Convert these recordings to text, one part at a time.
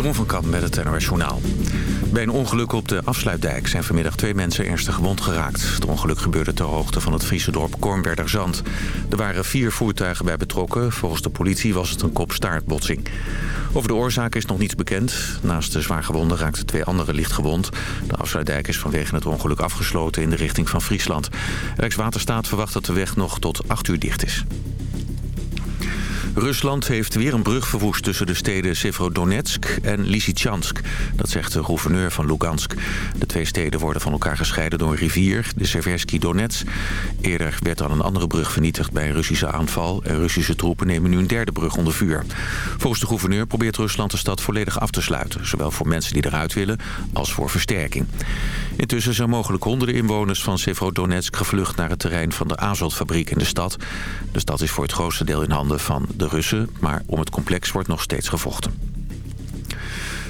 Jeroen van Kamp met het NOS Journaal. Bij een ongeluk op de afsluitdijk zijn vanmiddag twee mensen ernstig gewond geraakt. Het ongeluk gebeurde ter hoogte van het Friese dorp Kornwerderzand. Er waren vier voertuigen bij betrokken. Volgens de politie was het een kop-staartbotsing. Over de oorzaak is nog niets bekend. Naast de zwaargewonden raakten twee anderen licht gewond. De afsluitdijk is vanwege het ongeluk afgesloten in de richting van Friesland. Rijkswaterstaat verwacht dat de weg nog tot 8 uur dicht is. Rusland heeft weer een brug verwoest tussen de steden Severodonetsk en Lysychansk. Dat zegt de gouverneur van Lugansk. De twee steden worden van elkaar gescheiden door een rivier, de Seversky Donets. Eerder werd al een andere brug vernietigd bij een Russische aanval... en Russische troepen nemen nu een derde brug onder vuur. Volgens de gouverneur probeert Rusland de stad volledig af te sluiten... zowel voor mensen die eruit willen als voor versterking. Intussen zijn mogelijk honderden inwoners van Severodonetsk gevlucht... naar het terrein van de Azot-fabriek in de stad. De stad is voor het grootste deel in handen van de Russen, maar om het complex wordt nog steeds gevochten.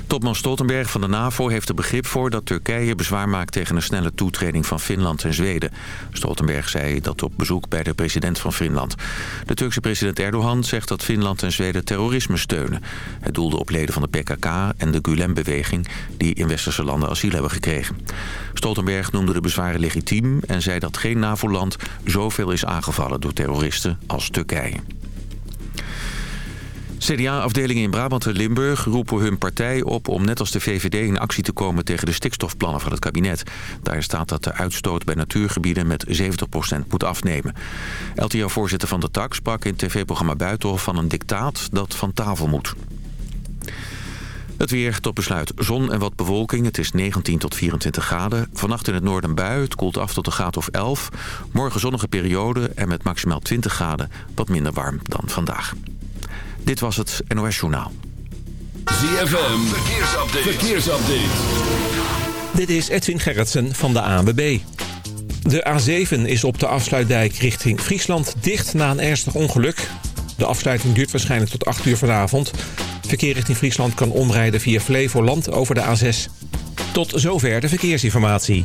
Topman Stoltenberg van de NAVO heeft er begrip voor dat Turkije bezwaar maakt tegen een snelle toetreding van Finland en Zweden. Stoltenberg zei dat op bezoek bij de president van Finland. De Turkse president Erdogan zegt dat Finland en Zweden terrorisme steunen. Het doelde op leden van de PKK en de Gulen-beweging die in westerse landen asiel hebben gekregen. Stoltenberg noemde de bezwaren legitiem en zei dat geen NAVO-land zoveel is aangevallen door terroristen als Turkije. CDA-afdelingen in Brabant en Limburg roepen hun partij op om net als de VVD in actie te komen tegen de stikstofplannen van het kabinet. Daar staat dat de uitstoot bij natuurgebieden met 70% moet afnemen. LTO-voorzitter van de TAC sprak in tv-programma Buitenhof van een dictaat dat van tafel moet. Het weer tot besluit zon en wat bewolking. Het is 19 tot 24 graden. Vannacht in het noorden bui. Het koelt af tot een graad of 11. Morgen zonnige periode en met maximaal 20 graden. Wat minder warm dan vandaag. Dit was het NOS Journaal. ZFM, verkeersupdate. verkeersupdate. Dit is Edwin Gerritsen van de ANWB. De A7 is op de afsluitdijk richting Friesland dicht na een ernstig ongeluk. De afsluiting duurt waarschijnlijk tot 8 uur vanavond. Verkeer richting Friesland kan omrijden via Flevoland over de A6. Tot zover de verkeersinformatie.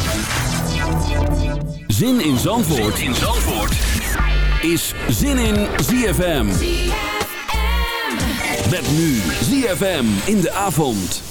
Zin in Zandvoort, zin in Zandvoort. is Zin in ZFM. Met nu ZFM in de avond.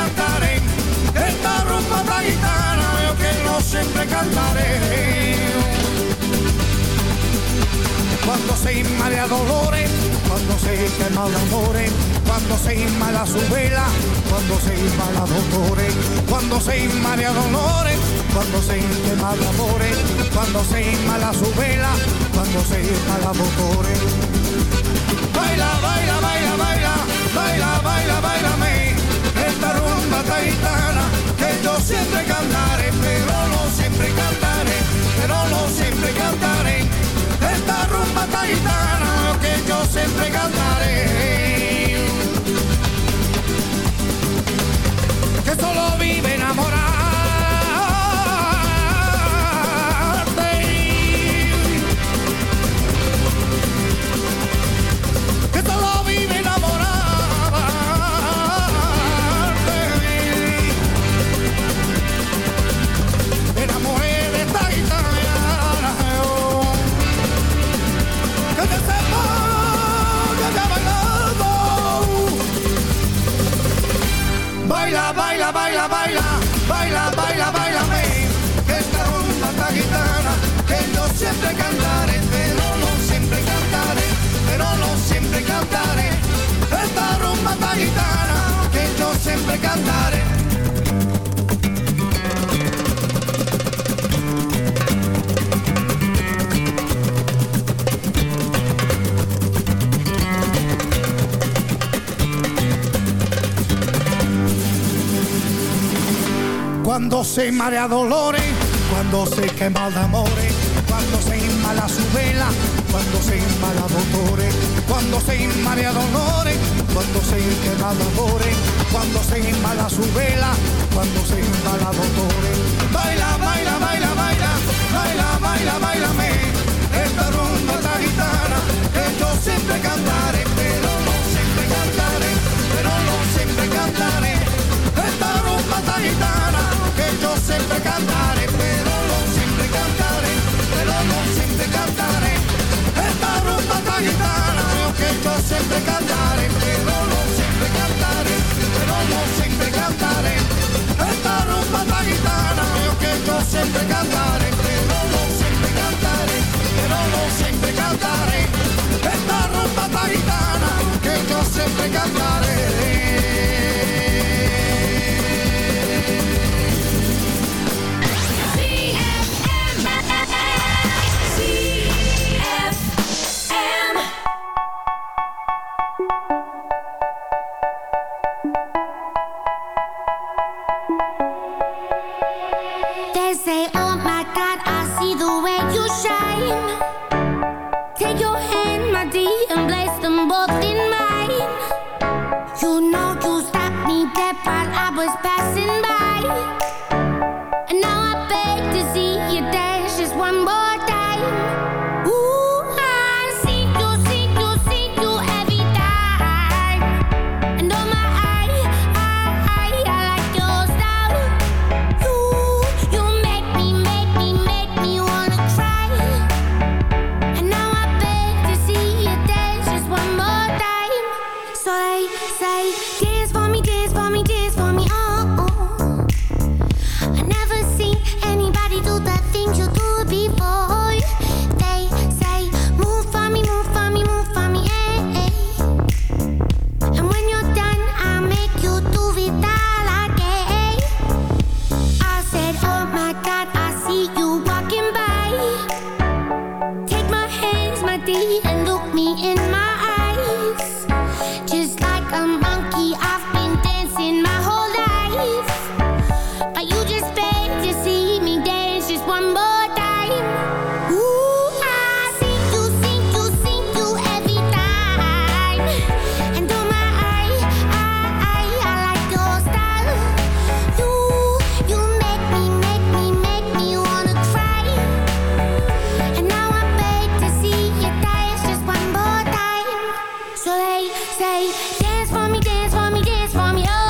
gitana io che l'ho sempre cantare quando sei male a dolore quando mal d'amore quando sei male a su vela quando sei male a dolore quando sei male a dolore quando sei che mal d'amore quando sei male a su vela quando sei male a dolore baila baila baila baila baila baila baila me esta rumba taitana. Yo siempre cantaré, pero no siempre cantaré, pero no siempre cantaré esta rumba taitana que yo siempre cantaré. Se marea dolores, cuando se quema de amores, cuando se inmala su vela, cuando se inmala dolores, cuando se inmala dolores, cuando se quema de amores, cuando se inmala su vela, cuando se inmala dolores. Baila, baila, baila, baila, baila, baila, baila, me, esta rumba, esta gitana, que yo siempre cantaré, pero no siempre cantaré, pero no siempre cantaré, esta rumba, esta gitana yo siempre cantaré, pero no siempre cantaré, pero no siempre cantaré. Esta rumba esta gitana, que yo siempre cantaré, pero no siempre cantaré, pero no siempre cantaré. Esta rumba esta gitana, que yo siempre cantaré, pero no siempre cantaré, pero no siempre cantaré. Esta rumba esta gitana, que yo siempre cantaré. Say, dance for me, dance for me, dance for me. Oh.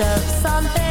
of something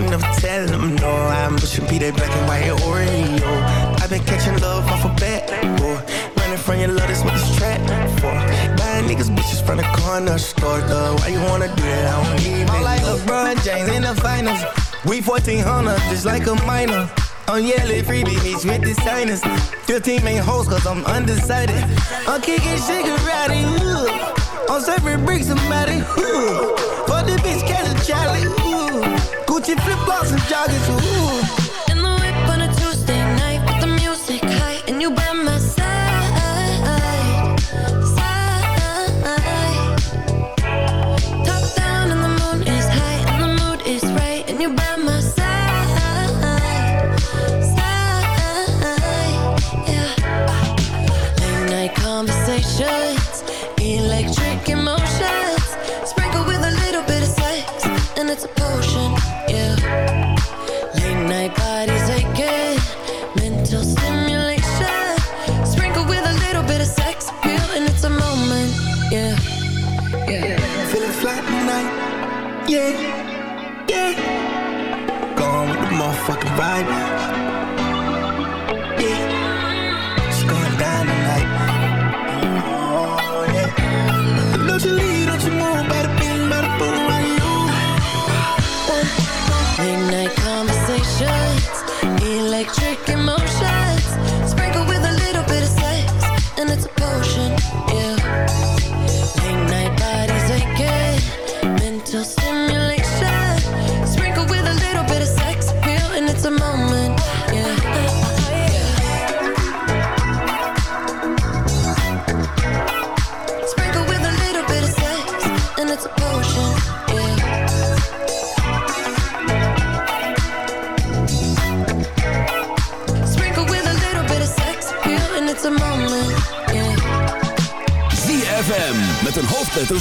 motion of tell them no. I'm pushing be that black and white Oreo. I've been catching love off a bat, boy. Running from your love, that's what this trap for. Buying niggas bitches from the corner store, though. Why you wanna do that? I don't even know. I'm like LeBron James in the finals. We 1400, just like a minor. I'm yelling free beach with the signers. 15 main hoes, cause I'm undecided. I'm kicking cigarette, hood. I'm serving bricks, somebody, hood. Fuck the bitch, catch a Charlie. Gucci flip flops and joggers, ooh.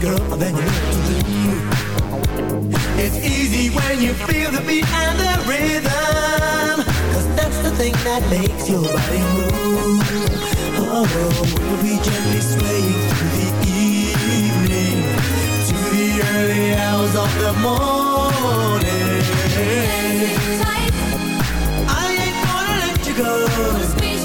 girl then you look to me. It's easy when you feel the beat and the rhythm. Cause that's the thing that makes your body move. Oh, we'll be gently swaying through the evening to the early hours of the morning. I ain't gonna let you go.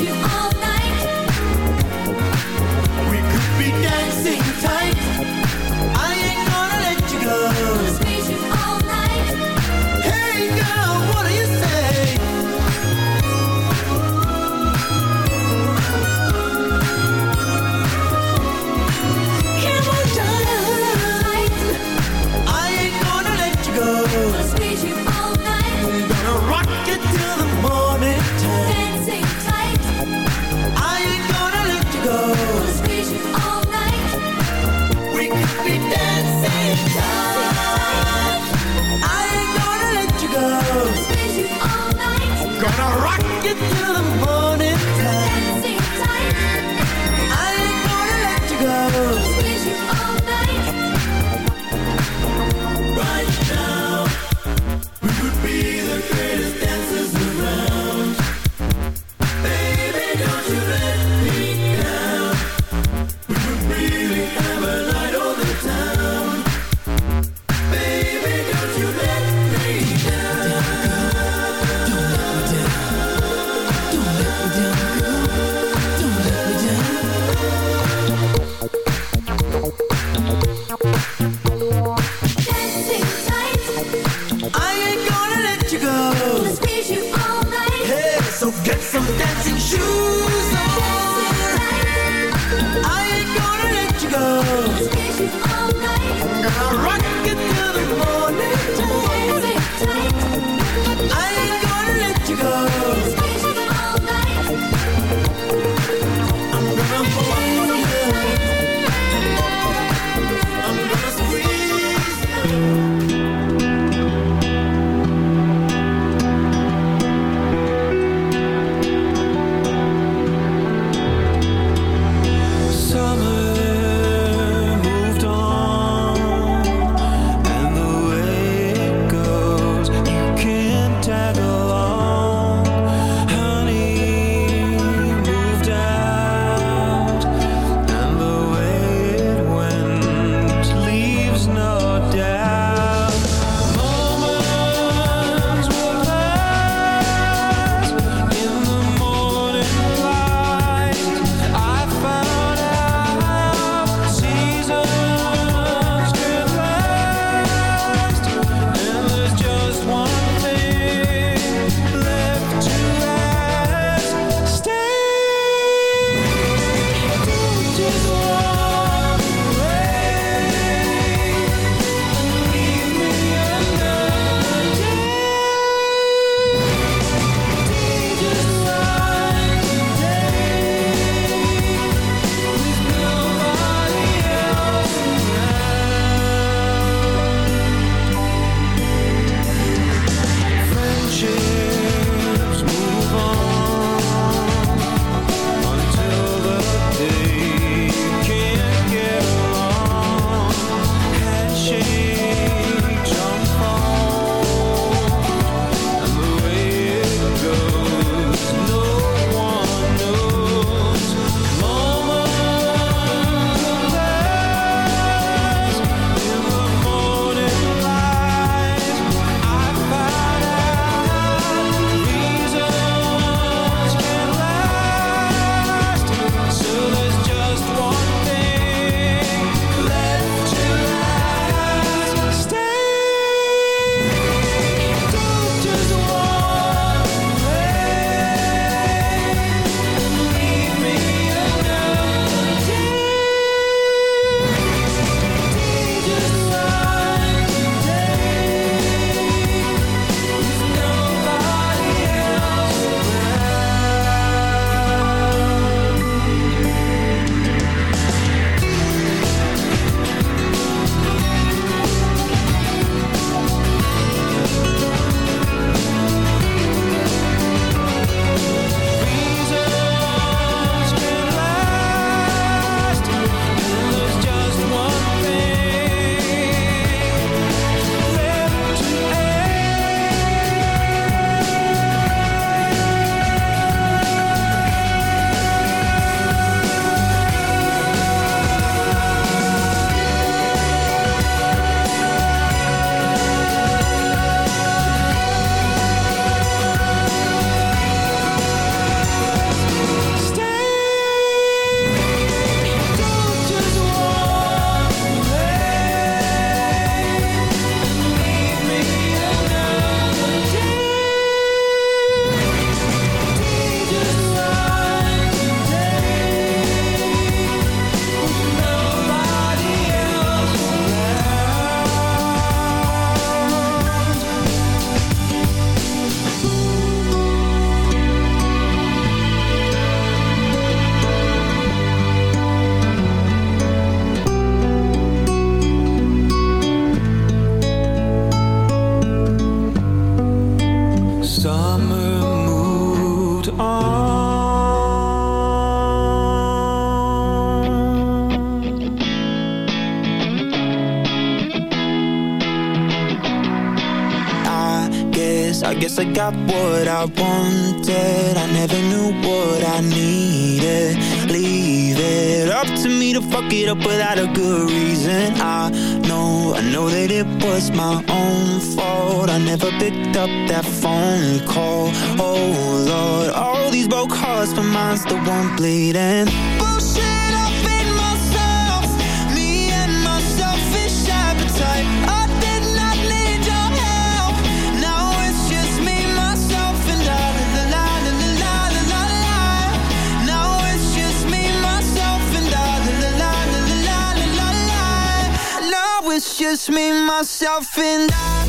It's just me, myself, and I.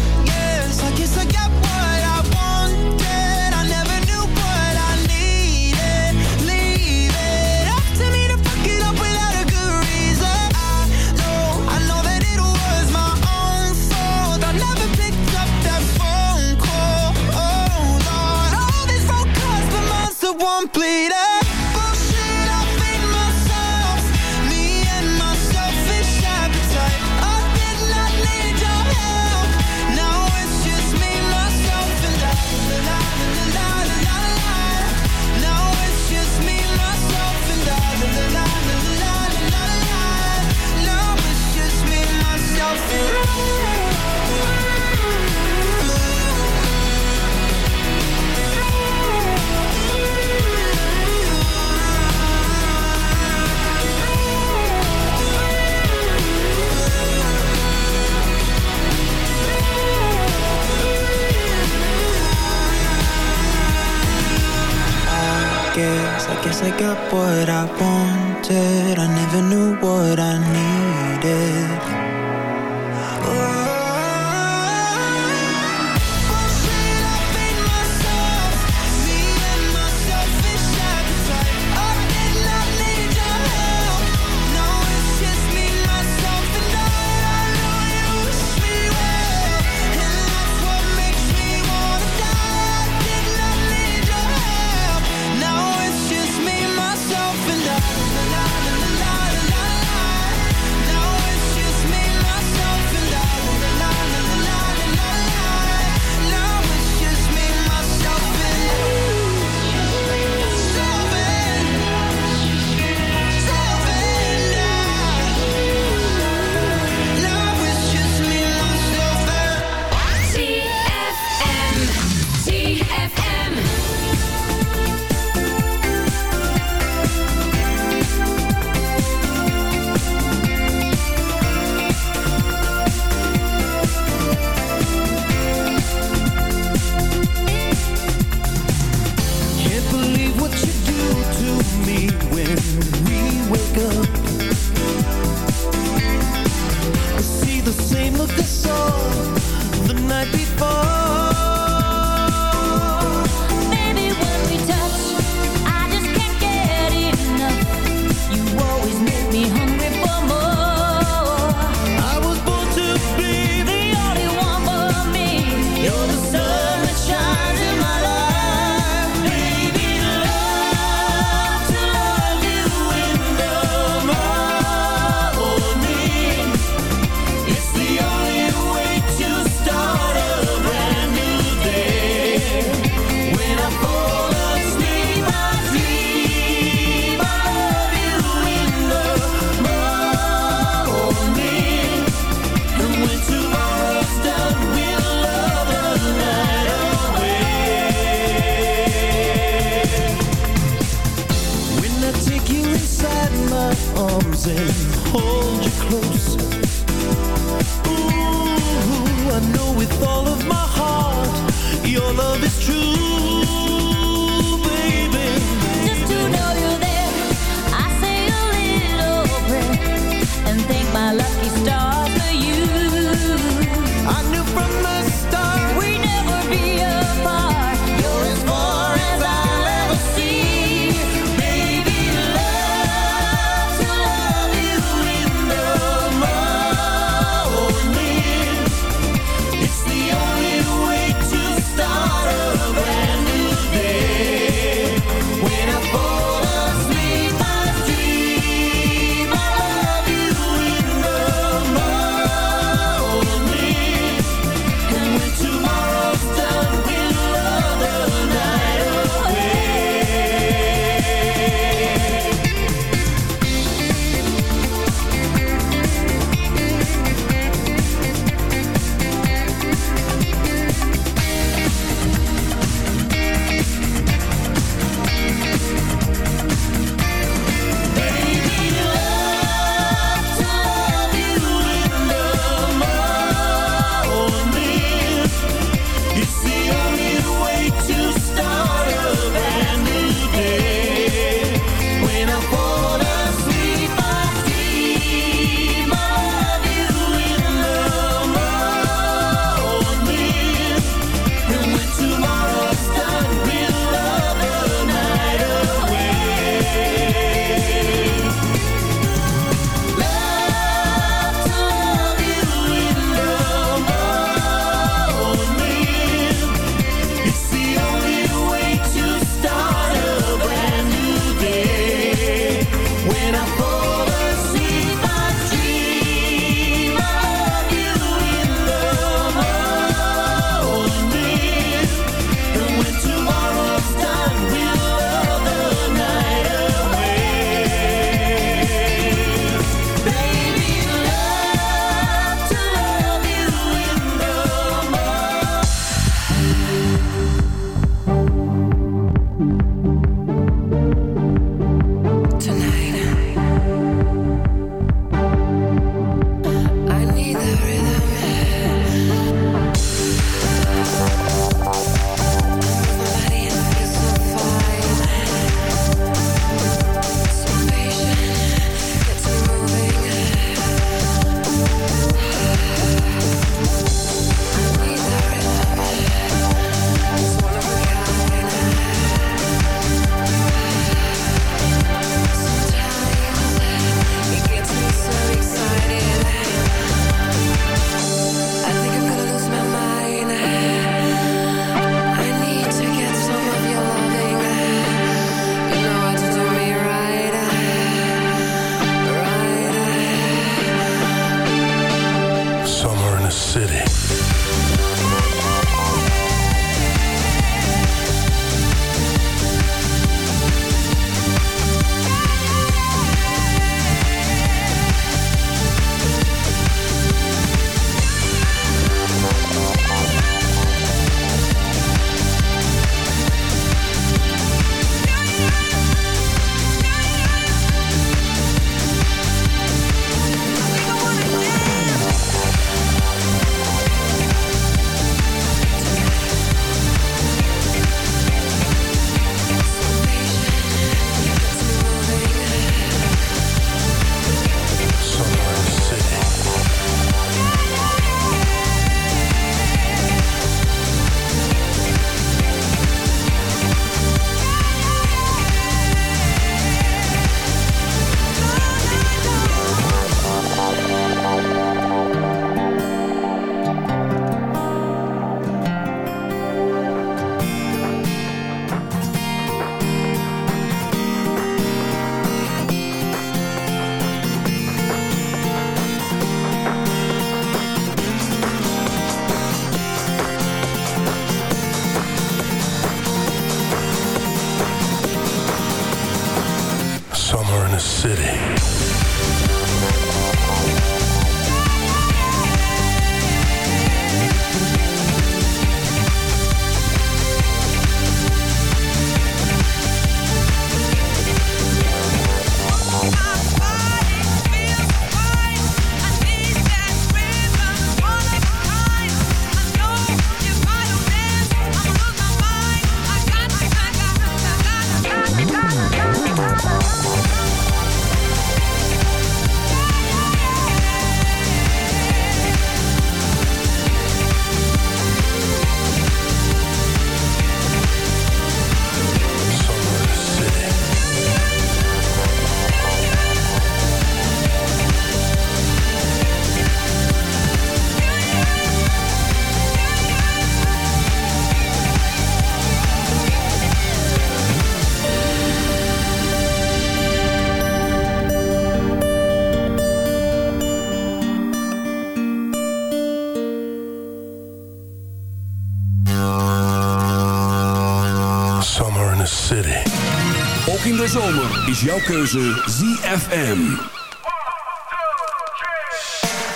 de zomer is jouw keuze ZFM.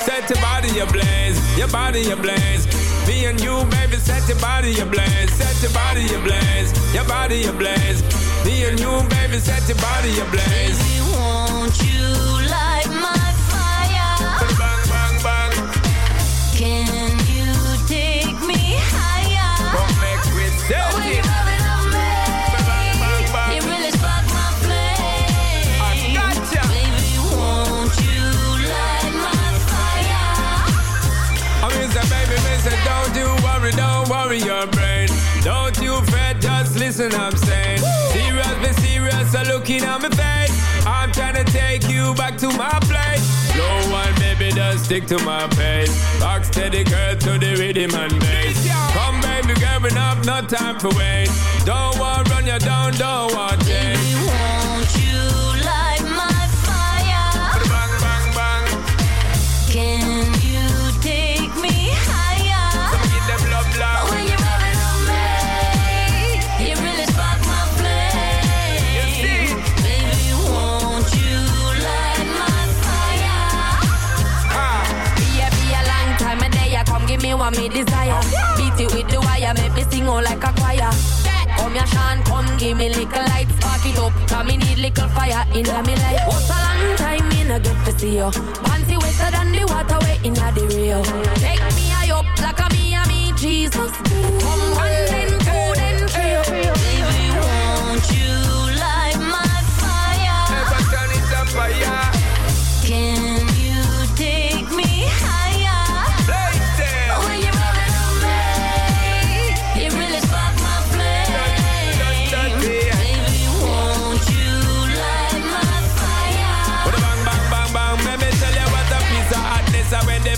Set your body ablaze, your body ablaze. Me and you, baby, set your body ablaze. Set your body ablaze, your body ablaze. Me and you, baby, set your body ablaze. Baby, won't you listen, I'm saying. Serious, been serious, are looking at my face. I'm trying to take you back to my place. No one, baby, does stick to my pace. Box steady, girl, to the rhythm and bass. Come, baby, girl, enough, no time for wait. Don't want run you down, don't want change. for me desire. Beat it with the wire, make me sing all like a choir. Come here, Sean, come give me little light, spark it up. Cause me need little fire in me life. What's a long time in a get to see you. Panty wetter than the water way in the Rio. Take me high up like a me and me Jesus. Come one, then two, then three. Baby, won't you?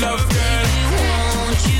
love girl. Won't you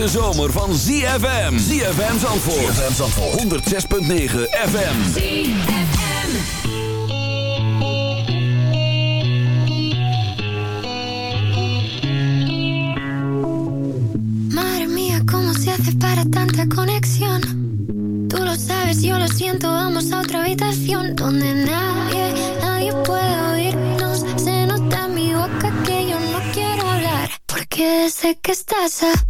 hete zomer van ZFM. ZFM Zandvoort. ZFM Zandvoort. 106.9 FM. ZFM. Madre mía, cómo se hace para tanta conexión. Tú lo sabes, yo lo siento, vamos a otra habitación donde nadie, nadie puede oírnos. Se nota en mi boca que yo no quiero hablar, porque sé que estás a